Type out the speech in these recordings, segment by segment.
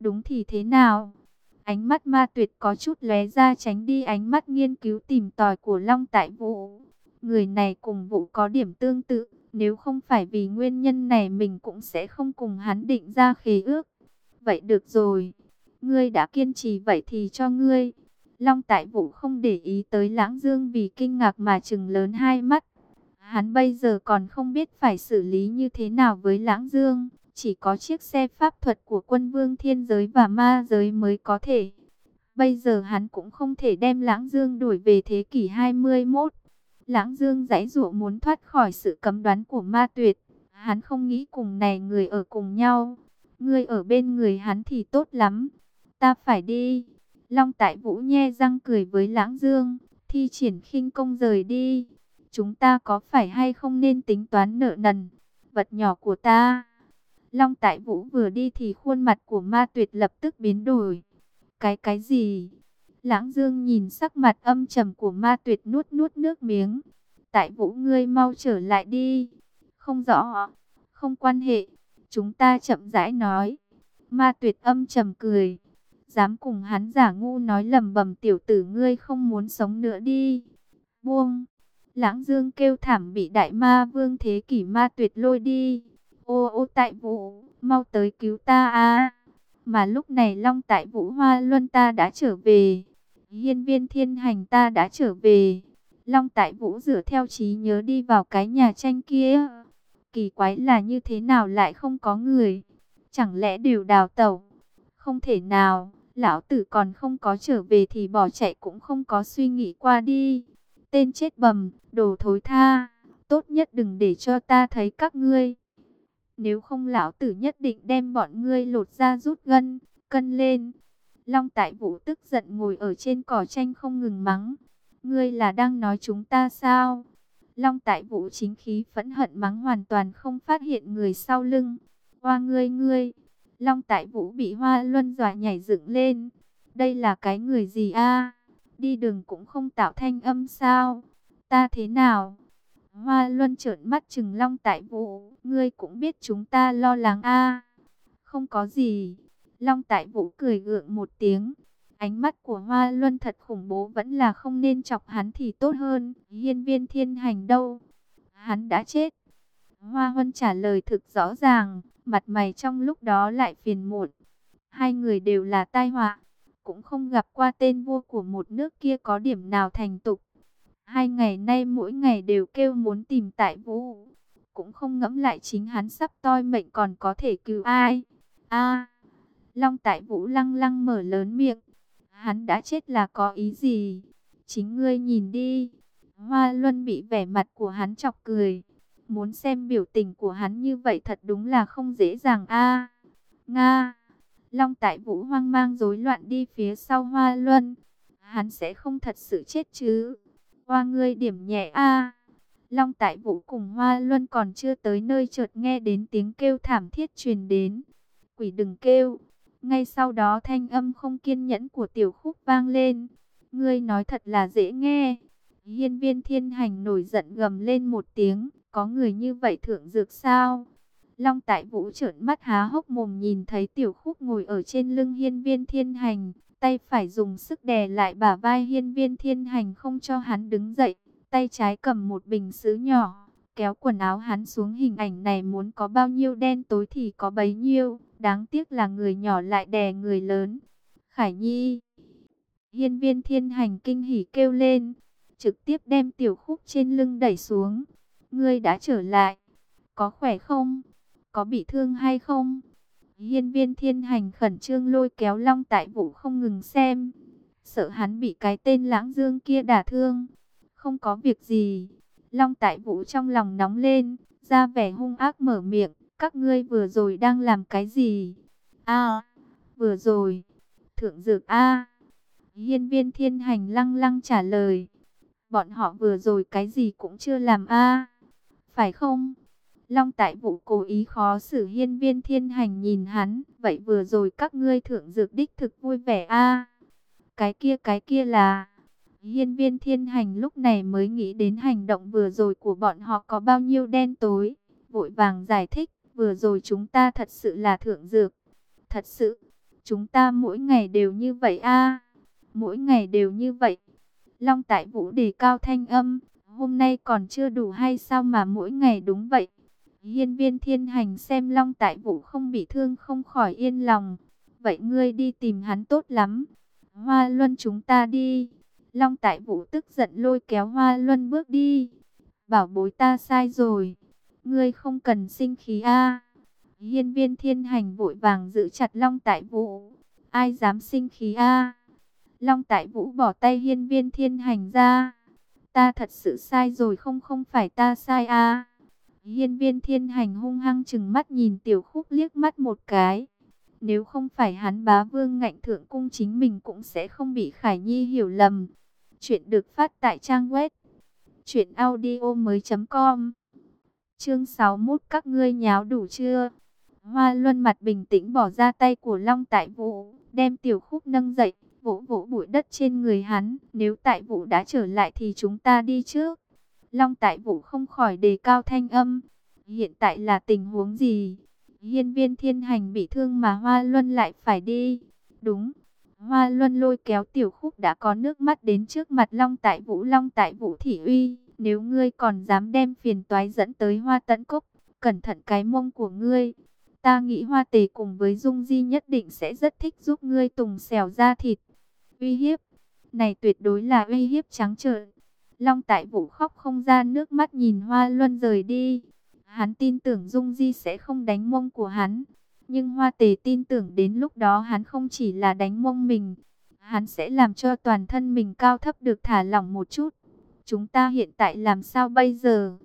Đúng thì thế nào? Ánh mắt ma tuyệt có chút lóe ra tránh đi ánh mắt nghiên cứu tìm tòi của Long Tại Vũ. Người này cùng vụ có điểm tương tự, nếu không phải vì nguyên nhân này mình cũng sẽ không cùng hắn định ra khế ước. Vậy được rồi, ngươi đã kiên trì vậy thì cho ngươi. Long Tại Vũ không để ý tới Lãng Dương vì kinh ngạc mà trừng lớn hai mắt. Hắn bây giờ còn không biết phải xử lý như thế nào với Lãng Dương. Chỉ có chiếc xe pháp thuật của quân vương thiên giới và ma giới mới có thể. Bây giờ hắn cũng không thể đem Lãng Dương đuổi về thế kỷ 21. Lãng Dương giãy dụa muốn thoát khỏi sự cấm đoán của ma tuyệt. Hắn không nghĩ cùng này người ở cùng nhau. Người ở bên người hắn thì tốt lắm. Ta phải đi. Long Tại Vũ nhe răng cười với Lãng Dương. Thi triển khinh công rời đi. Chúng ta có phải hay không nên tính toán nợ nần? Vật nhỏ của ta. Long Tại Vũ vừa đi thì khuôn mặt của ma tuyệt lập tức biến đổi. Cái cái gì? Lãng Dương nhìn sắc mặt âm trầm của ma tuyệt nuốt nuốt nước miếng. Tại Vũ ngươi mau trở lại đi. Không rõ, không quan hệ. Chúng ta chậm rãi nói. Ma tuyệt âm trầm cười. Dám cùng hắn giả ngu nói lầm bầm tiểu tử ngươi không muốn sống nữa đi. Buông. Lãng Dương kêu thảm bị đại ma vương thế kỷ ma tuyệt lôi đi. Ô ô tại vũ, mau tới cứu ta a Mà lúc này Long tại vũ hoa luân ta đã trở về. Hiên viên thiên hành ta đã trở về. Long tại vũ dựa theo trí nhớ đi vào cái nhà tranh kia. Kỳ quái là như thế nào lại không có người. Chẳng lẽ đều đào tẩu? Không thể nào, lão tử còn không có trở về thì bỏ chạy cũng không có suy nghĩ qua đi. Tên chết bầm, đồ thối tha, tốt nhất đừng để cho ta thấy các ngươi. Nếu không lão tử nhất định đem bọn ngươi lột ra rút gân, cân lên. Long tại vũ tức giận ngồi ở trên cỏ tranh không ngừng mắng. Ngươi là đang nói chúng ta sao? Long tại vũ chính khí phẫn hận mắng hoàn toàn không phát hiện người sau lưng. Hoa ngươi ngươi. Long tại vũ bị hoa luân dọa nhảy dựng lên. Đây là cái người gì a? Đi đường cũng không tạo thanh âm sao? Ta thế nào? Hoa Luân trợn mắt chừng Long Tại Vũ, ngươi cũng biết chúng ta lo lắng a. Không có gì. Long Tại Vũ cười gượng một tiếng. Ánh mắt của Hoa Luân thật khủng bố vẫn là không nên chọc hắn thì tốt hơn. Hiên viên thiên hành đâu? Hắn đã chết. Hoa Huân trả lời thực rõ ràng, mặt mày trong lúc đó lại phiền muộn. Hai người đều là tai họa, cũng không gặp qua tên vua của một nước kia có điểm nào thành tục. Hai ngày nay mỗi ngày đều kêu muốn tìm tại vũ. Cũng không ngẫm lại chính hắn sắp toi mệnh còn có thể cứu ai. a Long tại vũ lăng lăng mở lớn miệng. Hắn đã chết là có ý gì? Chính ngươi nhìn đi. Hoa Luân bị vẻ mặt của hắn chọc cười. Muốn xem biểu tình của hắn như vậy thật đúng là không dễ dàng a Nga. Long tại vũ hoang mang rối loạn đi phía sau Hoa Luân. Hắn sẽ không thật sự chết chứ. Hoa ngươi điểm nhẹ a. Long tại vũ cùng Hoa Luân còn chưa tới nơi chợt nghe đến tiếng kêu thảm thiết truyền đến. Quỷ đừng kêu. Ngay sau đó thanh âm không kiên nhẫn của tiểu khúc vang lên. Ngươi nói thật là dễ nghe. Hiên viên thiên hành nổi giận gầm lên một tiếng. Có người như vậy thượng dược sao? Long tại vũ trợn mắt há hốc mồm nhìn thấy tiểu khúc ngồi ở trên lưng hiên viên thiên hành tay phải dùng sức đè lại bả vai hiên viên thiên hành không cho hắn đứng dậy, tay trái cầm một bình sứ nhỏ, kéo quần áo hắn xuống hình ảnh này muốn có bao nhiêu đen tối thì có bấy nhiêu, đáng tiếc là người nhỏ lại đè người lớn. Khải Nhi Hiên viên thiên hành kinh hỉ kêu lên, trực tiếp đem tiểu khúc trên lưng đẩy xuống. Ngươi đã trở lại, có khỏe không? Có bị thương hay không? Hiên viên thiên hành khẩn trương lôi kéo long tại vũ không ngừng xem. Sợ hắn bị cái tên lãng dương kia đả thương. Không có việc gì. Long tại vũ trong lòng nóng lên. Ra vẻ hung ác mở miệng. Các ngươi vừa rồi đang làm cái gì? a, vừa rồi. Thượng dược A. Hiên viên thiên hành lăng lăng trả lời. Bọn họ vừa rồi cái gì cũng chưa làm A. Phải không? Long tại vụ cố ý khó xử hiên viên thiên hành nhìn hắn. Vậy vừa rồi các ngươi thượng dược đích thực vui vẻ a Cái kia cái kia là... Hiên viên thiên hành lúc này mới nghĩ đến hành động vừa rồi của bọn họ có bao nhiêu đen tối. Vội vàng giải thích, vừa rồi chúng ta thật sự là thượng dược. Thật sự, Chúng ta mỗi ngày đều như vậy a Mỗi ngày đều như vậy. Long Tại Vũ đề cao thanh âm. Hôm nay còn chưa đủ hay sao mà mỗi ngày đúng vậy. Hiên viên thiên hành xem Long Tại Vũ không bị thương không khỏi yên lòng. Vậy ngươi đi tìm hắn tốt lắm. Hoa Luân chúng ta đi. Long Tại Vũ tức giận lôi kéo Hoa Luân bước đi. Bảo bối ta sai rồi. Ngươi không cần sinh khí a. Hiên viên thiên hành vội vàng giữ chặt Long Tại Vũ. Ai dám sinh khí a? Long Tại Vũ bỏ tay hiên viên thiên hành ra. Ta thật sự sai rồi không không phải ta sai a. Hiên viên thiên hành hung hăng chừng mắt nhìn tiểu khúc liếc mắt một cái. Nếu không phải hắn bá vương ngạnh thượng cung chính mình cũng sẽ không bị Khải Nhi hiểu lầm. Chuyện được phát tại trang web. Chuyện audio mới com Chương 61 các ngươi nháo đủ chưa? Hoa Luân mặt bình tĩnh bỏ ra tay của Long Tại Vũ, đem tiểu khúc nâng dậy, vỗ vỗ bụi đất trên người hắn. Nếu Tại Vũ đã trở lại thì chúng ta đi trước. Long Tại Vũ không khỏi đề cao thanh âm. Hiện tại là tình huống gì? Hiên viên thiên hành bị thương mà Hoa Luân lại phải đi. Đúng. Hoa Luân lôi kéo tiểu khúc đã có nước mắt đến trước mặt Long Tại Vũ. Long Tại Vũ thị uy. Nếu ngươi còn dám đem phiền toái dẫn tới hoa tận cốc, cẩn thận cái mông của ngươi. Ta nghĩ hoa tề cùng với Dung Di nhất định sẽ rất thích giúp ngươi tùng xèo ra thịt. Uy hiếp. Này tuyệt đối là uy hiếp trắng trợn. Long tại vũ khóc không ra, nước mắt nhìn Hoa Luân rời đi. Hắn tin tưởng Dung Di sẽ không đánh mông của hắn. Nhưng Hoa Tề tin tưởng đến lúc đó hắn không chỉ là đánh mông mình. Hắn sẽ làm cho toàn thân mình cao thấp được thả lỏng một chút. Chúng ta hiện tại làm sao bây giờ?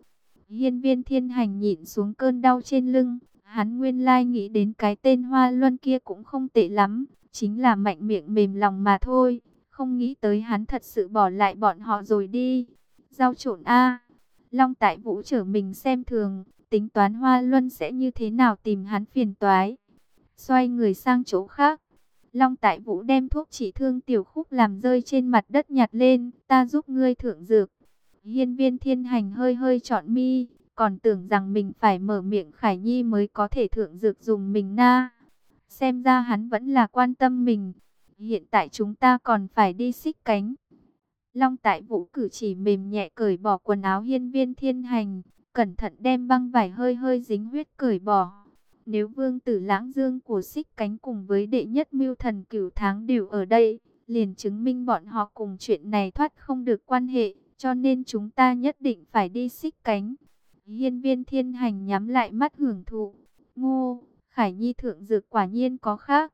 Hiên viên thiên hành nhịn xuống cơn đau trên lưng. Hắn nguyên lai nghĩ đến cái tên Hoa Luân kia cũng không tệ lắm. Chính là mạnh miệng mềm lòng mà thôi. Không nghĩ tới hắn thật sự bỏ lại bọn họ rồi đi. Giao trộn A. Long tại vũ trở mình xem thường. Tính toán Hoa Luân sẽ như thế nào tìm hắn phiền toái. Xoay người sang chỗ khác. Long tại vũ đem thuốc chỉ thương tiểu khúc làm rơi trên mặt đất nhặt lên. Ta giúp ngươi thượng dược. Hiên viên thiên hành hơi hơi trọn mi. Còn tưởng rằng mình phải mở miệng Khải Nhi mới có thể thượng dược dùng mình na. Xem ra hắn vẫn là quan tâm mình. Hiện tại chúng ta còn phải đi xích cánh. Long tại vũ cử chỉ mềm nhẹ cởi bỏ quần áo hiên viên thiên hành. Cẩn thận đem băng vải hơi hơi dính huyết cởi bỏ. Nếu vương tử lãng dương của xích cánh cùng với đệ nhất mưu thần cửu tháng đều ở đây, liền chứng minh bọn họ cùng chuyện này thoát không được quan hệ, cho nên chúng ta nhất định phải đi xích cánh. Hiên viên thiên hành nhắm lại mắt hưởng thụ. Ngô, Khải Nhi thượng dược quả nhiên có khác.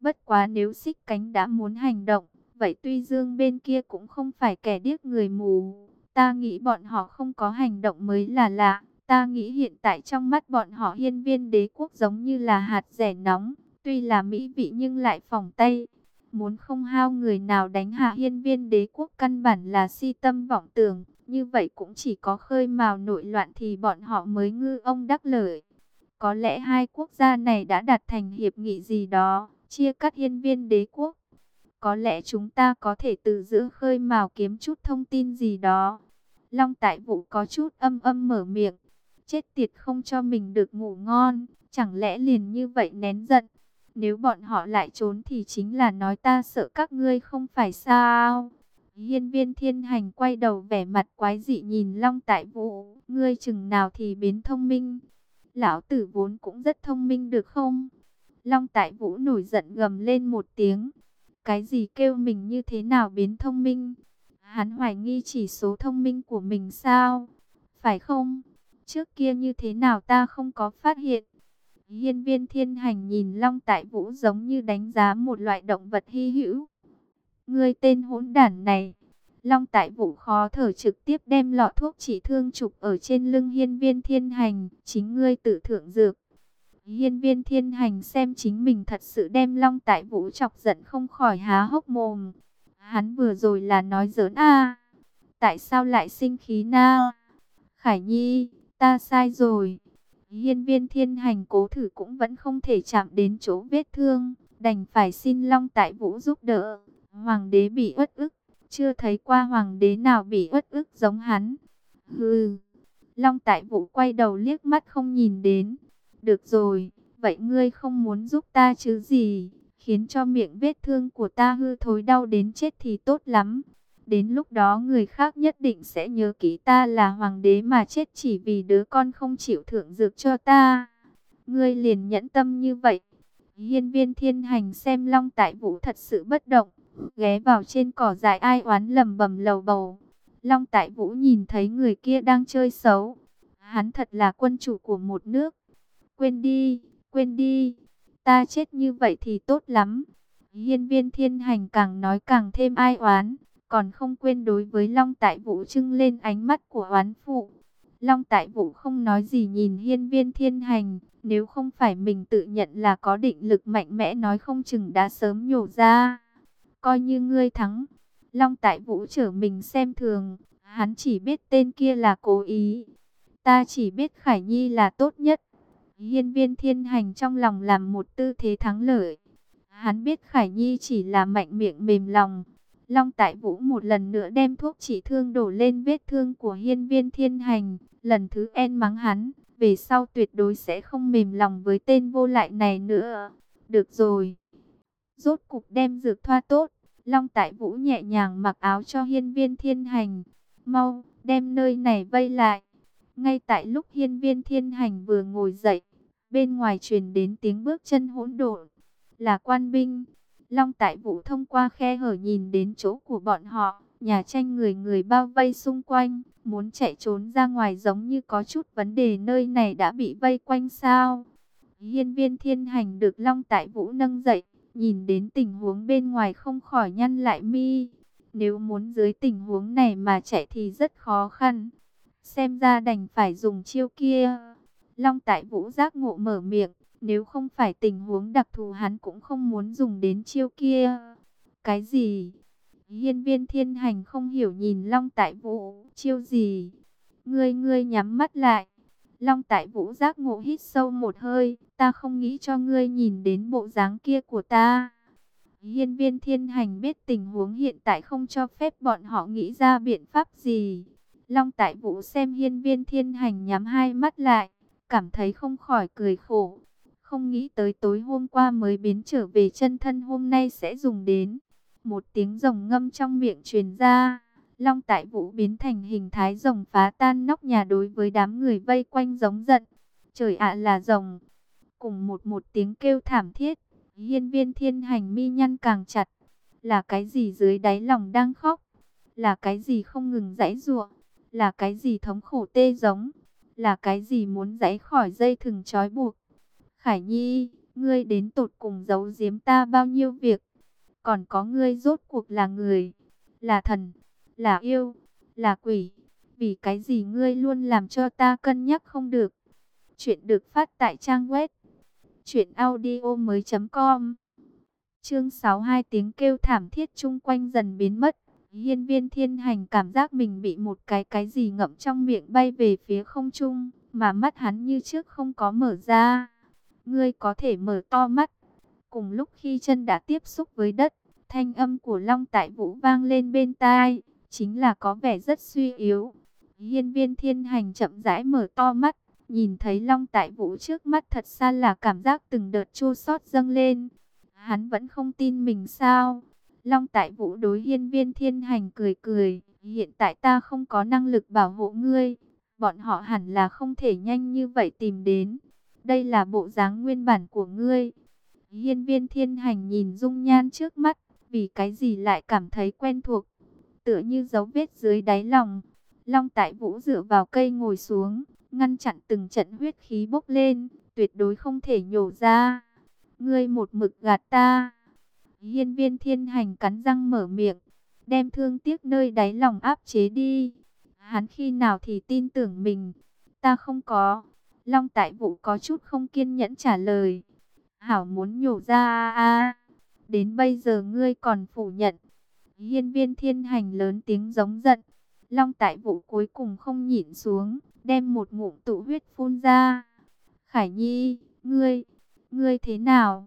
Bất quá nếu xích cánh đã muốn hành động, vậy tuy dương bên kia cũng không phải kẻ điếc người mù. Ta nghĩ bọn họ không có hành động mới là lạ. Ta nghĩ hiện tại trong mắt bọn họ hiên viên đế quốc giống như là hạt rẻ nóng. Tuy là mỹ vị nhưng lại phòng tay. Muốn không hao người nào đánh hạ hiên viên đế quốc căn bản là si tâm vọng tưởng. Như vậy cũng chỉ có khơi mào nội loạn thì bọn họ mới ngư ông đắc lợi. Có lẽ hai quốc gia này đã đạt thành hiệp nghị gì đó, chia cắt hiên viên đế quốc. Có lẽ chúng ta có thể từ giữa khơi mào kiếm chút thông tin gì đó. Long tại vụ có chút âm âm mở miệng. Chết tiệt không cho mình được ngủ ngon. Chẳng lẽ liền như vậy nén giận. Nếu bọn họ lại trốn thì chính là nói ta sợ các ngươi không phải sao. Hiên viên thiên hành quay đầu vẻ mặt quái dị nhìn Long Tại vụ Ngươi chừng nào thì biến thông minh. Lão tử vốn cũng rất thông minh được không? Long Tại Vũ nổi giận gầm lên một tiếng. Cái gì kêu mình như thế nào biến thông minh? Hắn hoài nghi chỉ số thông minh của mình sao? Phải không? Trước kia như thế nào ta không có phát hiện? Hiên viên thiên hành nhìn Long Tại Vũ giống như đánh giá một loại động vật hy hữu. Ngươi tên hỗn đản này. Long Tại Vũ khó thở trực tiếp đem lọ thuốc chỉ thương trục ở trên lưng hiên viên thiên hành. Chính ngươi tự thượng dược. Hiên viên thiên hành xem chính mình thật sự đem Long Tại Vũ chọc giận không khỏi há hốc mồm. Hắn vừa rồi là nói giỡn a Tại sao lại sinh khí na? Khải Nhi, ta sai rồi. Hiên viên thiên hành cố thử cũng vẫn không thể chạm đến chỗ vết thương. Đành phải xin Long Tại Vũ giúp đỡ. Hoàng đế bị uất ức. Chưa thấy qua hoàng đế nào bị uất ức giống hắn. Hừ. Long Tại Vũ quay đầu liếc mắt không nhìn đến. Được rồi, vậy ngươi không muốn giúp ta chứ gì? khiến cho miệng vết thương của ta hư thối đau đến chết thì tốt lắm. Đến lúc đó người khác nhất định sẽ nhớ kỹ ta là hoàng đế mà chết chỉ vì đứa con không chịu thượng dược cho ta. Ngươi liền nhẫn tâm như vậy. Hiên viên thiên hành xem long tại vũ thật sự bất động, ghé vào trên cỏ dại ai oán lầm bầm lầu bầu. Long tại vũ nhìn thấy người kia đang chơi xấu. Hắn thật là quân chủ của một nước. Quên đi, quên đi. Ta chết như vậy thì tốt lắm. Hiên viên thiên hành càng nói càng thêm ai oán. Còn không quên đối với Long tại vũ trưng lên ánh mắt của oán phụ. Long tại vũ không nói gì nhìn hiên viên thiên hành. Nếu không phải mình tự nhận là có định lực mạnh mẽ nói không chừng đã sớm nhổ ra. Coi như ngươi thắng. Long tại vũ trở mình xem thường. Hắn chỉ biết tên kia là cố ý. Ta chỉ biết Khải Nhi là tốt nhất. Hiên viên thiên hành trong lòng làm một tư thế thắng lợi. Hắn biết Khải Nhi chỉ là mạnh miệng mềm lòng. Long Tại Vũ một lần nữa đem thuốc trị thương đổ lên vết thương của hiên viên thiên hành. Lần thứ en mắng hắn, về sau tuyệt đối sẽ không mềm lòng với tên vô lại này nữa. Được rồi. Rốt cục đem dược thoa tốt. Long Tại Vũ nhẹ nhàng mặc áo cho hiên viên thiên hành. Mau, đem nơi này vây lại. Ngay tại lúc hiên viên thiên hành vừa ngồi dậy, bên ngoài truyền đến tiếng bước chân hỗn độn, là quan binh. Long tại vũ thông qua khe hở nhìn đến chỗ của bọn họ, nhà tranh người người bao vây xung quanh, muốn chạy trốn ra ngoài giống như có chút vấn đề nơi này đã bị vây quanh sao. Hiên viên thiên hành được Long tại vũ nâng dậy, nhìn đến tình huống bên ngoài không khỏi nhăn lại mi. Nếu muốn dưới tình huống này mà chạy thì rất khó khăn. Xem ra đành phải dùng chiêu kia. Long tại vũ giác ngộ mở miệng. Nếu không phải tình huống đặc thù hắn cũng không muốn dùng đến chiêu kia. Cái gì? Hiên viên thiên hành không hiểu nhìn Long tại vũ. Chiêu gì? Ngươi ngươi nhắm mắt lại. Long tại vũ giác ngộ hít sâu một hơi. Ta không nghĩ cho ngươi nhìn đến bộ dáng kia của ta. Hiên viên thiên hành biết tình huống hiện tại không cho phép bọn họ nghĩ ra biện pháp gì. Long tại vũ xem hiên viên thiên hành nhắm hai mắt lại, cảm thấy không khỏi cười khổ. Không nghĩ tới tối hôm qua mới biến trở về chân thân hôm nay sẽ dùng đến. Một tiếng rồng ngâm trong miệng truyền ra. Long tại vũ biến thành hình thái rồng phá tan nóc nhà đối với đám người vây quanh giống giận. Trời ạ là rồng. Cùng một một tiếng kêu thảm thiết. Hiên viên thiên hành mi nhăn càng chặt. Là cái gì dưới đáy lòng đang khóc? Là cái gì không ngừng giãy giụa? Là cái gì thống khổ tê giống? Là cái gì muốn giãy khỏi dây thừng trói buộc? Khải Nhi, ngươi đến tột cùng giấu giếm ta bao nhiêu việc? Còn có ngươi rốt cuộc là người, là thần, là yêu, là quỷ. Vì cái gì ngươi luôn làm cho ta cân nhắc không được? Chuyện được phát tại trang web Chuyện audio mới com Chương 62 tiếng kêu thảm thiết chung quanh dần biến mất. Hiên viên thiên hành cảm giác mình bị một cái cái gì ngậm trong miệng bay về phía không trung, mà mắt hắn như trước không có mở ra. Ngươi có thể mở to mắt. Cùng lúc khi chân đã tiếp xúc với đất, thanh âm của Long Tại Vũ vang lên bên tai, chính là có vẻ rất suy yếu. Hiên viên thiên hành chậm rãi mở to mắt, Nhìn thấy Long Tại Vũ trước mắt thật xa là cảm giác từng đợt chua xót dâng lên. Hắn vẫn không tin mình sao? Long Tại Vũ đối hiên viên thiên hành cười cười. Hiện tại ta không có năng lực bảo hộ ngươi. Bọn họ hẳn là không thể nhanh như vậy tìm đến. Đây là bộ dáng nguyên bản của ngươi. Hiên viên thiên hành nhìn dung nhan trước mắt. Vì cái gì lại cảm thấy quen thuộc. Tựa như dấu vết dưới đáy lòng. Long Tại Vũ dựa vào cây ngồi xuống ngăn chặn từng trận huyết khí bốc lên, tuyệt đối không thể nhổ ra. Ngươi một mực gạt ta. Hiên viên thiên hành cắn răng mở miệng, đem thương tiếc nơi đáy lòng áp chế đi. Hắn khi nào thì tin tưởng mình, ta không có. Long tại vũ có chút không kiên nhẫn trả lời. Hảo muốn nhổ ra a Đến bây giờ ngươi còn phủ nhận. Hiên viên thiên hành lớn tiếng giống giận. Long tại vũ cuối cùng không nhịn xuống đem một ngụm tụ huyết phun ra. Khải Nhi, ngươi, ngươi thế nào?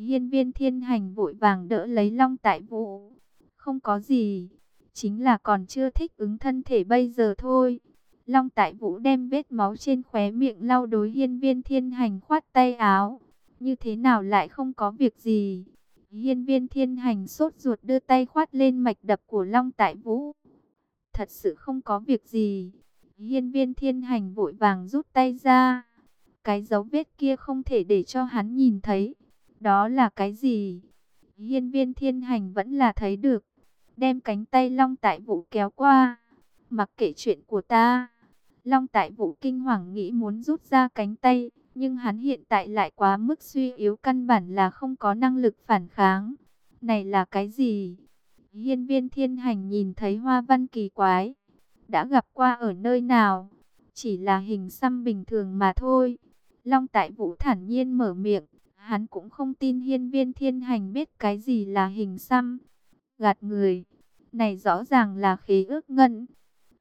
Hiên viên thiên hành vội vàng đỡ lấy long tại vũ. Không có gì, chính là còn chưa thích ứng thân thể bây giờ thôi. Long tại vũ đem vết máu trên khóe miệng lau đối hiên viên thiên hành khoát tay áo. Như thế nào lại không có việc gì? Hiên viên thiên hành sốt ruột đưa tay khoát lên mạch đập của Long Tại Vũ. Thật sự không có việc gì. Hiên viên thiên hành vội vàng rút tay ra. Cái dấu vết kia không thể để cho hắn nhìn thấy. Đó là cái gì? Hiên viên thiên hành vẫn là thấy được. Đem cánh tay Long Tại Vũ kéo qua. Mặc kệ chuyện của ta. Long Tại Vũ kinh hoàng nghĩ muốn rút ra cánh tay. Nhưng hắn hiện tại lại quá mức suy yếu căn bản là không có năng lực phản kháng. Này là cái gì? Hiên viên thiên hành nhìn thấy hoa văn kỳ quái. Đã gặp qua ở nơi nào? Chỉ là hình xăm bình thường mà thôi. Long tại vũ thản nhiên mở miệng. Hắn cũng không tin hiên viên thiên hành biết cái gì là hình xăm. Gạt người. Này rõ ràng là khế ước ngân.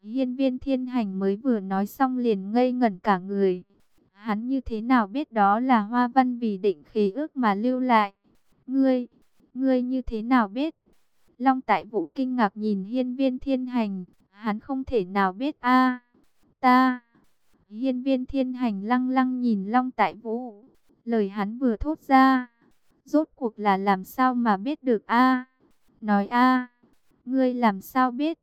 Hiên viên thiên hành mới vừa nói xong liền ngây ngẩn cả người. Hắn như thế nào biết đó là hoa văn vì định khế ước mà lưu lại? Ngươi, ngươi như thế nào biết? Long tại vũ kinh ngạc nhìn hiên viên thiên hành, hắn không thể nào biết a ta. Hiên viên thiên hành lăng lăng nhìn long tại vũ, lời hắn vừa thốt ra. Rốt cuộc là làm sao mà biết được a Nói a, ngươi làm sao biết?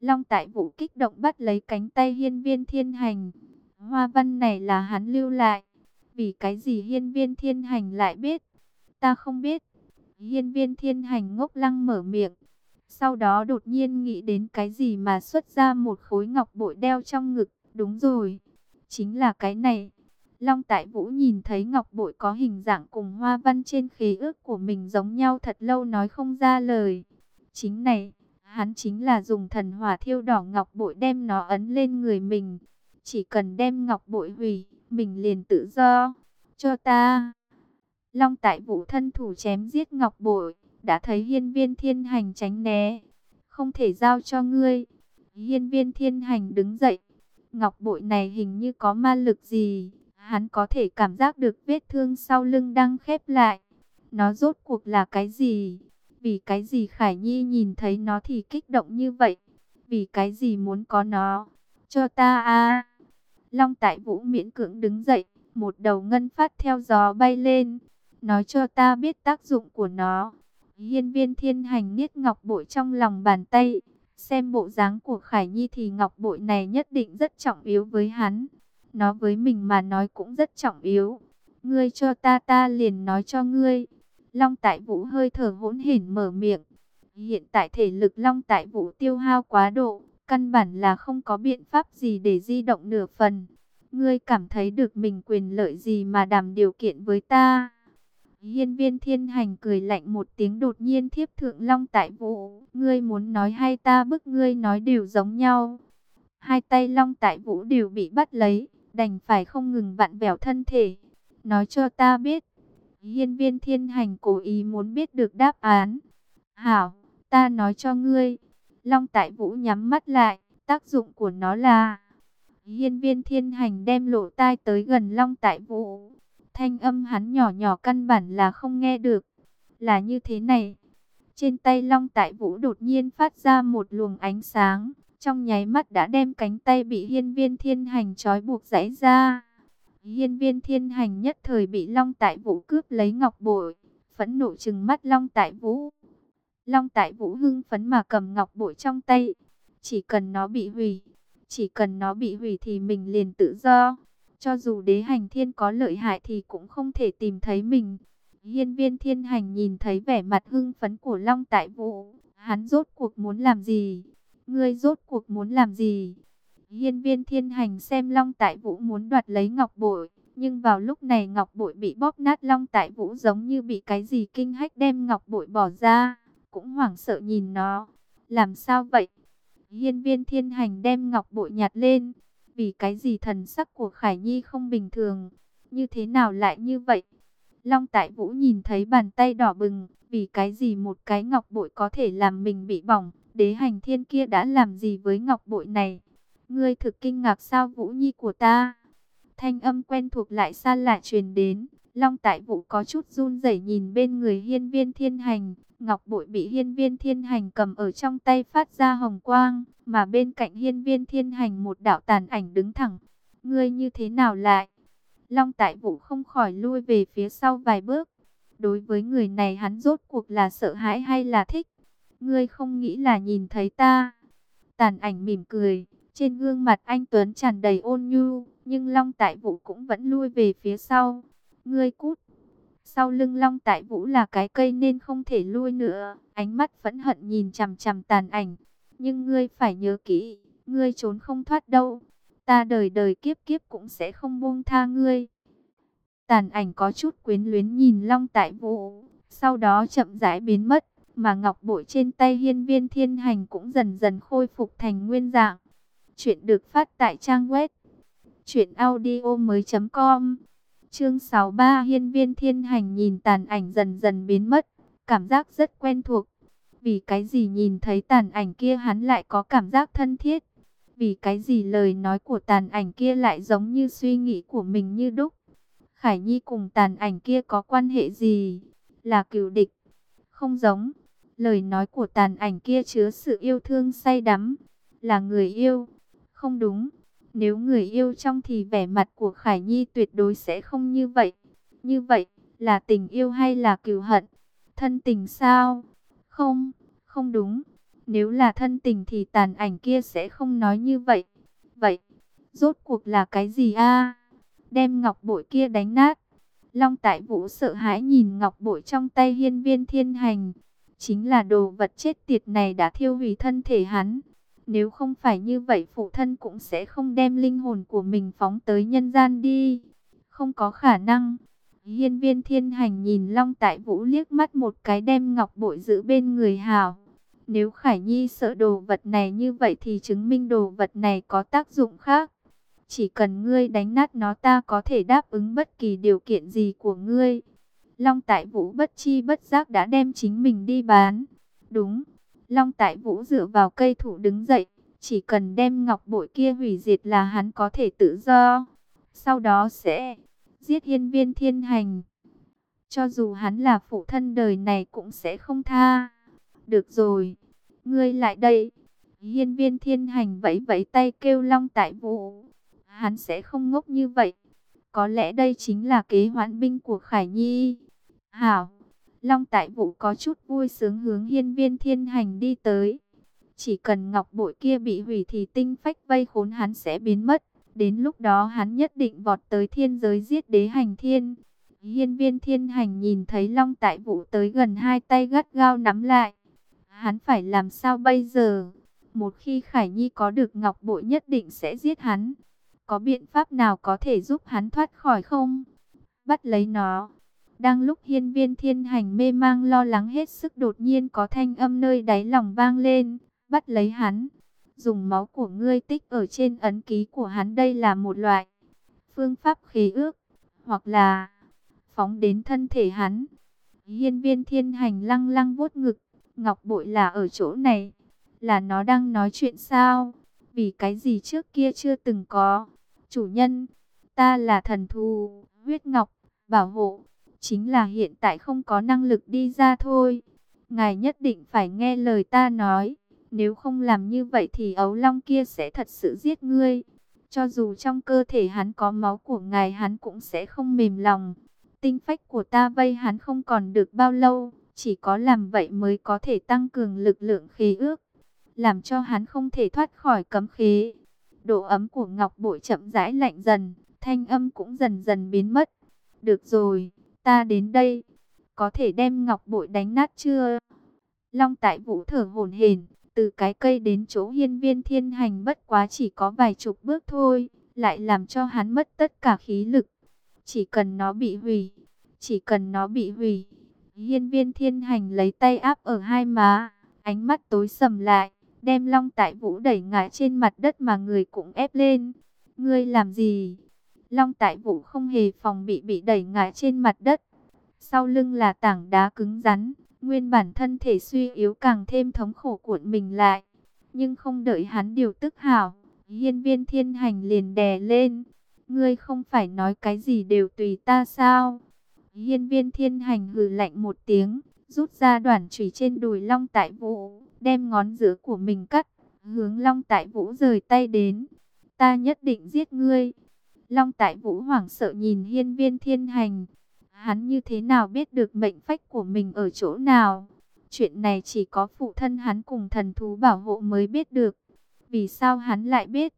Long tại vũ kích động bắt lấy cánh tay hiên viên thiên hành. Hoa văn này là hắn lưu lại. Vì cái gì hiên viên thiên hành lại biết? Ta không biết. Hiên viên thiên hành ngốc lăng mở miệng. Sau đó đột nhiên nghĩ đến cái gì mà xuất ra một khối ngọc bội đeo trong ngực. Đúng rồi. Chính là cái này. Long Tại Vũ nhìn thấy ngọc bội có hình dạng cùng hoa văn trên khế ước của mình giống nhau thật lâu nói không ra lời. Chính này, hắn chính là dùng thần hỏa thiêu đỏ ngọc bội đem nó ấn lên người mình. Chỉ cần đem ngọc bội hủy, mình liền tự do. Cho ta. Long tại vũ thân thủ chém giết ngọc bội. Đã thấy hiên viên thiên hành tránh né. Không thể giao cho ngươi. Hiên viên thiên hành đứng dậy. Ngọc bội này hình như có ma lực gì. Hắn có thể cảm giác được vết thương sau lưng đang khép lại. Nó rốt cuộc là cái gì? Vì cái gì Khải Nhi nhìn thấy nó thì kích động như vậy? Vì cái gì muốn có nó? Cho ta a Long tại vũ miễn cưỡng đứng dậy, một đầu ngân phát theo gió bay lên. Nói cho ta biết tác dụng của nó. Hiên viên thiên hành niết ngọc bội trong lòng bàn tay. Xem bộ dáng của Khải Nhi thì ngọc bội này nhất định rất trọng yếu với hắn. Nó với mình mà nói cũng rất trọng yếu. Ngươi cho ta ta liền nói cho ngươi. Long tại vũ hơi thở hỗn hển mở miệng. Hiện tại thể lực long tại vũ tiêu hao quá độ. Căn bản là không có biện pháp gì để di động nửa phần. Ngươi cảm thấy được mình quyền lợi gì mà đàm điều kiện với ta? Hiên viên thiên hành cười lạnh một tiếng đột nhiên thiếp thượng long tại vũ. Ngươi muốn nói hay ta bức ngươi nói đều giống nhau. Hai tay long tại vũ đều bị bắt lấy, đành phải không ngừng vặn vẹo thân thể. Nói cho ta biết. Hiên viên thiên hành cố ý muốn biết được đáp án. Hảo, ta nói cho ngươi. Long Tại Vũ nhắm mắt lại, tác dụng của nó là... Hiên viên thiên hành đem lộ tai tới gần Long Tại Vũ. Thanh âm hắn nhỏ nhỏ căn bản là không nghe được. Là như thế này. Trên tay Long Tại Vũ đột nhiên phát ra một luồng ánh sáng. Trong nháy mắt đã đem cánh tay bị hiên viên thiên hành trói buộc giãy ra. Hiên viên thiên hành nhất thời bị Long Tại Vũ cướp lấy ngọc bội. Phẫn nộ trừng mắt Long Tại Vũ. Long tại vũ hưng phấn mà cầm ngọc bội trong tay. Chỉ cần nó bị hủy, chỉ cần nó bị hủy thì mình liền tự do. Cho dù đế hành thiên có lợi hại thì cũng không thể tìm thấy mình. Hiên viên thiên hành nhìn thấy vẻ mặt hưng phấn của Long tại vũ. Hắn rốt cuộc muốn làm gì? Ngươi rốt cuộc muốn làm gì? Hiên viên thiên hành xem Long tại vũ muốn đoạt lấy ngọc bội. Nhưng vào lúc này ngọc bội bị bóp nát Long tại vũ giống như bị cái gì kinh hách đem ngọc bội bỏ ra, cũng hoảng sợ nhìn nó. Làm sao vậy? Hiên viên thiên hành đem ngọc bội nhặt lên. Vì cái gì thần sắc của Khải Nhi không bình thường? Như thế nào lại như vậy? Long tại vũ nhìn thấy bàn tay đỏ bừng. Vì cái gì một cái ngọc bội có thể làm mình bị bỏng? Đế hành thiên kia đã làm gì với ngọc bội này? Ngươi thực kinh ngạc sao vũ nhi của ta? Thanh âm quen thuộc lại xa lạ truyền đến. Long tại vũ có chút run rẩy nhìn bên người hiên viên thiên hành, ngọc bội bị hiên viên thiên hành cầm ở trong tay phát ra hồng quang, mà bên cạnh hiên viên thiên hành một đạo tàn ảnh đứng thẳng. Ngươi như thế nào lại? Long tại vũ không khỏi lui về phía sau vài bước. Đối với người này hắn rốt cuộc là sợ hãi hay là thích? Ngươi không nghĩ là nhìn thấy ta. Tàn ảnh mỉm cười, trên gương mặt anh Tuấn tràn đầy ôn nhu, nhưng Long Tại Vũ cũng vẫn lui về phía sau. Ngươi cút. Sau lưng Long Tại Vũ là cái cây nên không thể lui nữa. Ánh mắt phẫn hận nhìn chằm chằm tàn ảnh. Nhưng ngươi phải nhớ kỹ, ngươi trốn không thoát đâu. Ta đời đời kiếp kiếp cũng sẽ không buông tha ngươi. Tàn ảnh có chút quyến luyến nhìn Long Tại Vũ, sau đó chậm rãi biến mất, mà ngọc bội trên tay hiên viên thiên hành cũng dần dần khôi phục thành nguyên dạng. Chuyện được phát tại trang web truyệnaudiomoi.com. Chương 63 Hiên viên thiên hành nhìn tàn ảnh dần dần biến mất, cảm giác rất quen thuộc. Vì cái gì nhìn thấy tàn ảnh kia hắn lại có cảm giác thân thiết? Vì cái gì lời nói của tàn ảnh kia lại giống như suy nghĩ của mình như đúc? Khải Nhi cùng tàn ảnh kia có quan hệ gì? Là cựu địch? Không giống. Lời nói của tàn ảnh kia chứa sự yêu thương say đắm. Là người yêu? Không đúng. Nếu người yêu trong thì vẻ mặt của Khải Nhi tuyệt đối sẽ không như vậy. Như vậy, là tình yêu hay là cừu hận? Thân tình sao? Không, không đúng. Nếu là thân tình thì tàn ảnh kia sẽ không nói như vậy. Vậy, rốt cuộc là cái gì a? Đem ngọc bội kia đánh nát. Long tại vũ sợ hãi nhìn ngọc bội trong tay hiên viên thiên hành. Chính là đồ vật chết tiệt này đã thiêu hủy thân thể hắn. Nếu không phải như vậy, phụ thân cũng sẽ không đem linh hồn của mình phóng tới nhân gian đi. Không có khả năng. Hiên viên thiên hành nhìn Long Tại Vũ liếc mắt một cái đem ngọc bội giữ bên người hào. Nếu Khải Nhi sợ đồ vật này như vậy thì chứng minh đồ vật này có tác dụng khác. Chỉ cần ngươi đánh nát nó ta có thể đáp ứng bất kỳ điều kiện gì của ngươi. Long Tại Vũ bất chi bất giác đã đem chính mình đi bán. Đúng, Long Tại Vũ dựa vào cây thủ đứng dậy. Chỉ cần đem ngọc bội kia hủy diệt là hắn có thể tự do. Sau đó sẽ giết hiên viên thiên hành. Cho dù hắn là phụ thân đời này cũng sẽ không tha. Được rồi, ngươi lại đây. Hiên viên thiên hành vẫy vẫy tay kêu long tại vũ. Hắn sẽ không ngốc như vậy. Có lẽ đây chính là kế hoãn binh của Khải Nhi. Hảo, long tại vũ có chút vui sướng hướng hiên viên thiên hành đi tới. Chỉ cần ngọc bội kia bị hủy thì tinh phách vây khốn hắn sẽ biến mất. Đến lúc đó hắn nhất định vọt tới thiên giới giết đế hành thiên. Hiên viên thiên hành nhìn thấy Long Tại Vũ tới gần hai tay gắt gao nắm lại. Hắn phải làm sao bây giờ? Một khi Khải Nhi có được ngọc bội nhất định sẽ giết hắn. Có biện pháp nào có thể giúp hắn thoát khỏi không? Bắt lấy nó. Đang lúc hiên viên thiên hành mê mang lo lắng hết sức đột nhiên có thanh âm nơi đáy lòng vang lên. Bắt lấy hắn dùng máu của ngươi tích ở trên ấn ký của hắn đây là một loại phương pháp khí ước, hoặc là phóng đến thân thể hắn. Hiên viên thiên hành lăng lăng vuốt ngực, ngọc bội là ở chỗ này, là nó đang nói chuyện sao? Vì cái gì trước kia chưa từng có? Chủ nhân, ta là thần thù, huyết ngọc, bảo hộ, chính là hiện tại không có năng lực đi ra thôi. Ngài nhất định phải nghe lời ta nói. Nếu không làm như vậy thì ấu long kia sẽ thật sự giết ngươi. Cho dù trong cơ thể hắn có máu của ngài hắn cũng sẽ không mềm lòng. Tinh phách của ta vây hắn không còn được bao lâu. Chỉ có làm vậy mới có thể tăng cường lực lượng khí ước. Làm cho hắn không thể thoát khỏi cấm khí. Độ ấm của ngọc bội chậm rãi lạnh dần. Thanh âm cũng dần dần biến mất. Được rồi, ta đến đây. Có thể đem ngọc bội đánh nát chưa? Long tại vũ thở hổn hển từ cái cây đến chỗ hiên viên thiên hành bất quá chỉ có vài chục bước thôi, lại làm cho hắn mất tất cả khí lực. Chỉ cần nó bị hủy, chỉ cần nó bị hủy. Hiên viên thiên hành lấy tay áp ở hai má, ánh mắt tối sầm lại, đem long tại vũ đẩy ngã trên mặt đất mà người cũng ép lên. Ngươi làm gì? Long tại vũ không hề phòng bị bị đẩy ngã trên mặt đất. Sau lưng là tảng đá cứng rắn, Nguyên bản thân thể suy yếu càng thêm thống khổ cuộn mình lại. Nhưng không đợi hắn điều tức hảo, hiên viên thiên hành liền đè lên. Ngươi không phải nói cái gì đều tùy ta sao? Hiên viên thiên hành hừ lạnh một tiếng, rút ra đoàn chủy trên đùi long tại vũ, đem ngón giữa của mình cắt, hướng long tại vũ rời tay đến. Ta nhất định giết ngươi. Long tại vũ hoảng sợ nhìn hiên viên thiên hành, Hắn như thế nào biết được mệnh phách của mình ở chỗ nào? Chuyện này chỉ có phụ thân hắn cùng thần thú bảo hộ mới biết được. Vì sao hắn lại biết?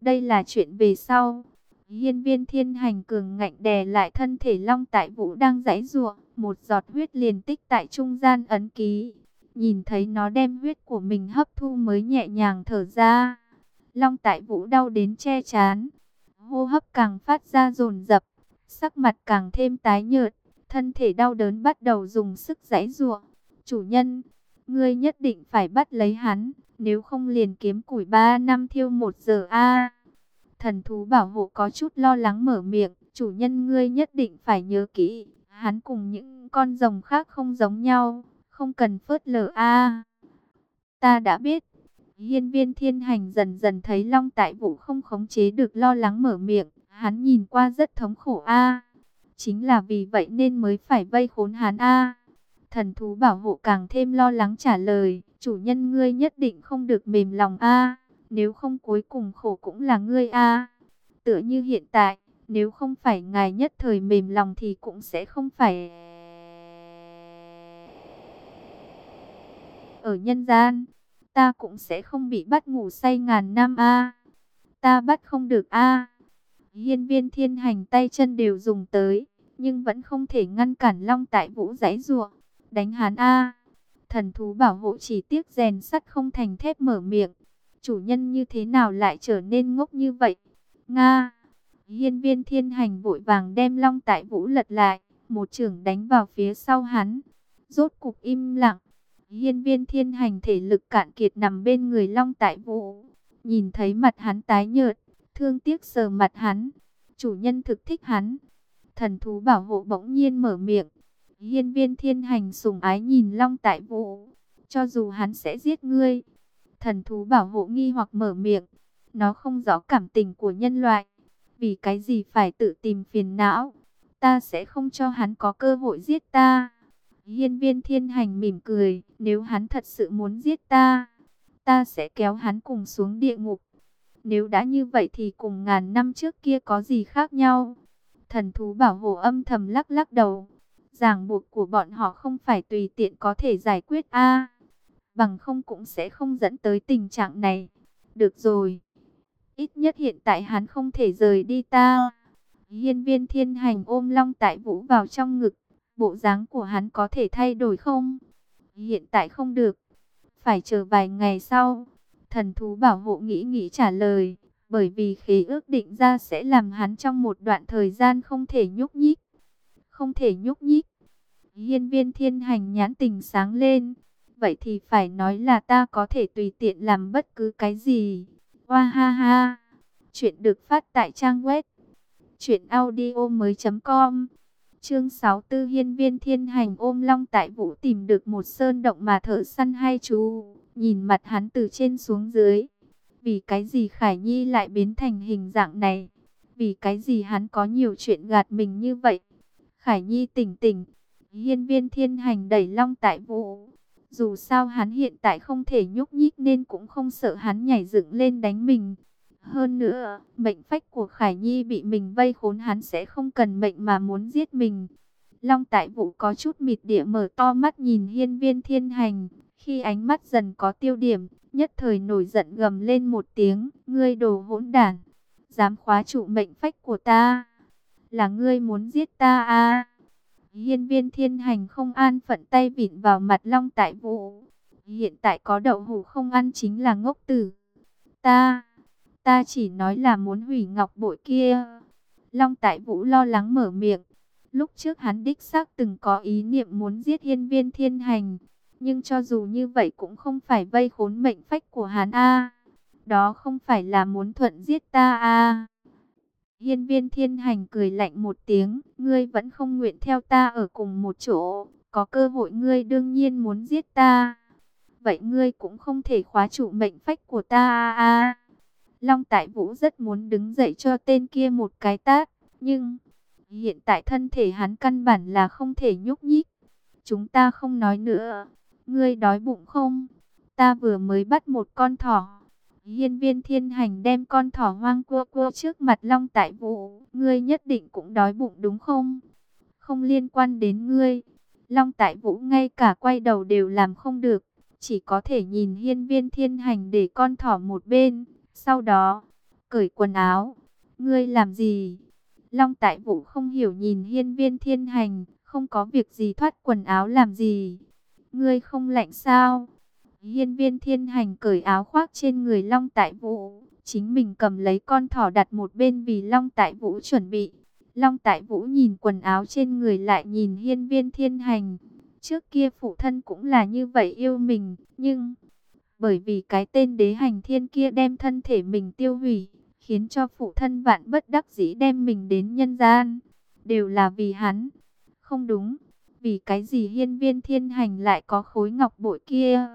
Đây là chuyện về sau. Hiên viên thiên hành cường ngạnh đè lại thân thể long tại vũ đang giãy giụa, một giọt huyết liền tích tại trung gian ấn ký. Nhìn thấy nó đem huyết của mình hấp thu mới nhẹ nhàng thở ra. Long tại vũ đau đến che chán, hô hấp càng phát ra dồn dập, sắc mặt càng thêm tái nhợt, thân thể đau đớn bắt đầu dùng sức giãy giụa. Chủ nhân, ngươi nhất định phải bắt lấy hắn, nếu không liền kiếm củi ba năm thiêu một giờ a. Thần thú bảo hộ có chút lo lắng mở miệng, chủ nhân ngươi nhất định phải nhớ kỹ, hắn cùng những con rồng khác không giống nhau, không cần phớt lờ a. Ta đã biết. Hiên viên thiên hành dần dần thấy Long Tại Vũ không khống chế được lo lắng mở miệng, hắn nhìn qua rất thống khổ a. Chính là vì vậy nên mới phải vây khốn hắn a. Thần thú bảo hộ càng thêm lo lắng trả lời, chủ nhân ngươi nhất định không được mềm lòng a, nếu không cuối cùng khổ cũng là ngươi a. Tựa như hiện tại, nếu không phải ngài nhất thời mềm lòng thì cũng sẽ không phải ở nhân gian, ta cũng sẽ không bị bắt ngủ say ngàn năm a. Ta bắt không được a. Hiên viên thiên hành tay chân đều dùng tới, nhưng vẫn không thể ngăn cản Long Tại Vũ giãy giụa đánh hắn a. Thần thú bảo hộ chỉ tiếc rèn sắt không thành thép mở miệng. Chủ nhân như thế nào lại trở nên ngốc như vậy? Nga. Hiên viên thiên hành vội vàng đem long tại vũ lật lại. Một trường đánh vào phía sau hắn. Rốt cục im lặng. Hiên viên thiên hành thể lực cạn kiệt nằm bên người long tại vũ. Nhìn thấy mặt hắn tái nhợt. Thương tiếc sờ mặt hắn. Chủ nhân thực thích hắn. Thần thú bảo hộ bỗng nhiên mở miệng. Hiên viên thiên hành sùng ái nhìn Long Tại Vũ. Cho dù hắn sẽ giết ngươi. Thần thú bảo hộ nghi hoặc mở miệng. Nó không rõ cảm tình của nhân loại. Vì cái gì phải tự tìm phiền não. Ta sẽ không cho hắn có cơ hội giết ta. Hiên viên thiên hành mỉm cười. Nếu hắn thật sự muốn giết ta. Ta sẽ kéo hắn cùng xuống địa ngục. Nếu đã như vậy thì cùng ngàn năm trước kia có gì khác nhau? Thần thú bảo hộ âm thầm lắc lắc đầu ràng buộc của bọn họ không phải tùy tiện có thể giải quyết a bằng không cũng sẽ không dẫn tới tình trạng này. Được rồi, ít nhất hiện tại hắn không thể rời đi ta. Hiên viên thiên hành ôm long tại vũ vào trong ngực, bộ dáng của hắn có thể thay đổi không? Hiện tại không được, phải chờ vài ngày sau. Thần thú bảo hộ nghĩ nghĩ trả lời, bởi vì khí ước định ra sẽ làm hắn trong một đoạn thời gian không thể nhúc nhích không thể nhúc nhích. Hiên viên thiên hành nhãn tình sáng lên. Vậy thì phải nói là ta có thể tùy tiện làm bất cứ cái gì. Hoa ha ha. Chuyện được phát tại trang web. Chuyện audio mới com. Chương 64 Hiên viên thiên hành ôm long tại vũ tìm được một sơn động mà thợ săn hai chú. Nhìn mặt hắn từ trên xuống dưới. Vì cái gì Khải Nhi lại biến thành hình dạng này? Vì cái gì hắn có nhiều chuyện gạt mình như vậy? Khải Nhi tỉnh tỉnh. Hiên viên thiên hành đẩy long tại vũ. Dù sao hắn hiện tại không thể nhúc nhích nên cũng không sợ hắn nhảy dựng lên đánh mình. Hơn nữa, mệnh phách của Khải Nhi bị mình vây khốn hắn sẽ không cần mệnh mà muốn giết mình. Long tại vũ có chút mịt địa mở to mắt nhìn hiên viên thiên hành. Khi ánh mắt dần có tiêu điểm, nhất thời nổi giận gầm lên một tiếng. Ngươi đồ hỗn đản, dám khóa trụ mệnh phách của ta là ngươi muốn giết ta à? Hiên viên thiên hành không an phận tay vịn vào mặt long tại vũ. Hiện tại có đậu hủ không ăn chính là ngốc tử. Ta, ta chỉ nói là muốn hủy ngọc bội kia. Long tại vũ lo lắng mở miệng. Lúc trước hắn đích xác từng có ý niệm muốn giết hiên viên thiên hành. Nhưng cho dù như vậy cũng không phải vây khốn mệnh phách của hắn a. Đó không phải là muốn thuận giết ta a. Hiên viên thiên hành cười lạnh một tiếng, ngươi vẫn không nguyện theo ta ở cùng một chỗ, có cơ hội ngươi đương nhiên muốn giết ta. Vậy ngươi cũng không thể khóa trụ mệnh phách của ta a. Long Tại Vũ rất muốn đứng dậy cho tên kia một cái tát, nhưng hiện tại thân thể hắn căn bản là không thể nhúc nhích. Chúng ta không nói nữa. Ngươi đói bụng không? Ta vừa mới bắt một con thỏ, Hiên viên thiên hành đem con thỏ hoang cua cua trước mặt Long Tại Vũ. Ngươi nhất định cũng đói bụng đúng không? không liên quan đến ngươi. Long Tại Vũ ngay cả quay đầu đều làm không được, chỉ có thể nhìn hiên viên thiên hành để con thỏ một bên, sau đó cởi quần áo. Ngươi làm gì? Long Tại Vũ không hiểu nhìn hiên viên thiên hành, không có việc gì thoát quần áo làm gì. Ngươi không lạnh sao? Hiên viên thiên hành cởi áo khoác trên người Long Tại Vũ, chính mình cầm lấy con thỏ đặt một bên vì Long Tại Vũ chuẩn bị. Long Tại Vũ nhìn quần áo trên người lại nhìn hiên viên thiên hành. Trước kia phụ thân cũng là như vậy yêu mình, nhưng bởi vì cái tên đế hành thiên kia đem thân thể mình tiêu hủy, khiến cho phụ thân vạn bất đắc dĩ đem mình đến nhân gian. Đều là vì hắn. Không đúng, vì cái gì hiên viên thiên hành lại có khối ngọc bội kia?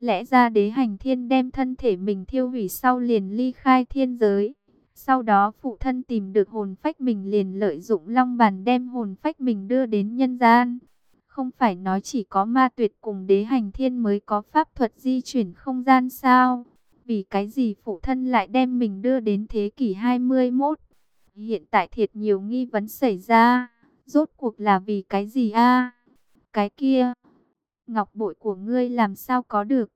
Lẽ ra đế hành thiên đem thân thể mình thiêu hủy sau liền ly khai thiên giới. Sau đó phụ thân tìm được hồn phách mình liền lợi dụng long bàn đem hồn phách mình đưa đến nhân gian. Không phải nói chỉ có ma tuyệt cùng đế hành thiên mới có pháp thuật di chuyển không gian sao? Vì cái gì phụ thân lại đem mình đưa đến thế kỷ 21? Hiện tại thiệt nhiều nghi vấn xảy ra. Rốt cuộc là vì cái gì a? Cái kia, ngọc bội của ngươi làm sao có được?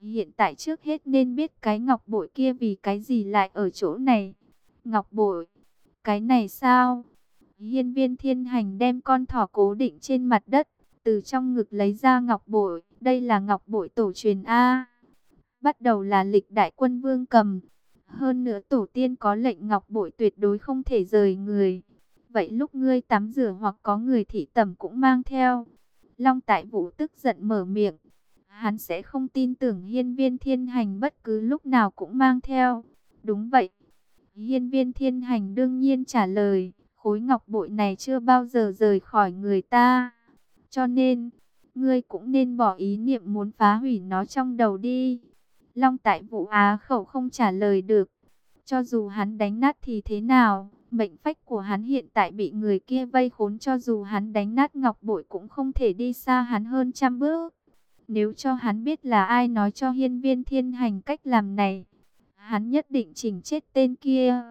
Hiện tại trước hết nên biết cái ngọc bội kia vì cái gì lại ở chỗ này. Ngọc bội, cái này sao? Hiên viên thiên hành đem con thỏ cố định trên mặt đất, từ trong ngực lấy ra ngọc bội. Đây là ngọc bội tổ truyền A. Bắt đầu là lịch đại quân vương cầm. Hơn nữa tổ tiên có lệnh ngọc bội tuyệt đối không thể rời người. Vậy lúc ngươi tắm rửa hoặc có người thị tẩm cũng mang theo. Long tại vũ tức giận mở miệng. Hắn sẽ không tin tưởng hiên viên thiên hành bất cứ lúc nào cũng mang theo. Đúng vậy. Hiên viên thiên hành đương nhiên trả lời. Khối ngọc bội này chưa bao giờ rời khỏi người ta. Cho nên, ngươi cũng nên bỏ ý niệm muốn phá hủy nó trong đầu đi. Long tại vũ á khẩu không trả lời được. Cho dù hắn đánh nát thì thế nào, mệnh phách của hắn hiện tại bị người kia vây khốn cho dù hắn đánh nát ngọc bội cũng không thể đi xa hắn hơn trăm bước. Nếu cho hắn biết là ai nói cho hiên viên thiên hành cách làm này, hắn nhất định chỉnh chết tên kia.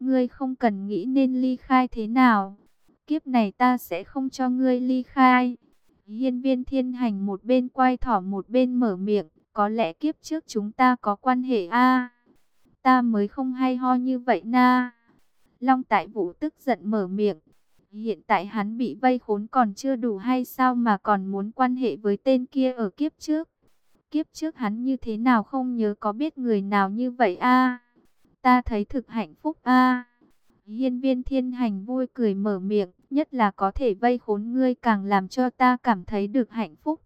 Ngươi không cần nghĩ nên ly khai thế nào. Kiếp này ta sẽ không cho ngươi ly khai. Hiên viên thiên hành một bên quay thỏ một bên mở miệng. Có lẽ kiếp trước chúng ta có quan hệ a Ta mới không hay ho như vậy na. Long tại vũ tức giận mở miệng. Hiện tại hắn bị vây khốn còn chưa đủ hay sao mà còn muốn quan hệ với tên kia ở kiếp trước. Kiếp trước hắn như thế nào không nhớ có biết người nào như vậy a Ta thấy thực hạnh phúc a Hiên viên thiên hành vui cười mở miệng, nhất là có thể vây khốn ngươi càng làm cho ta cảm thấy được hạnh phúc.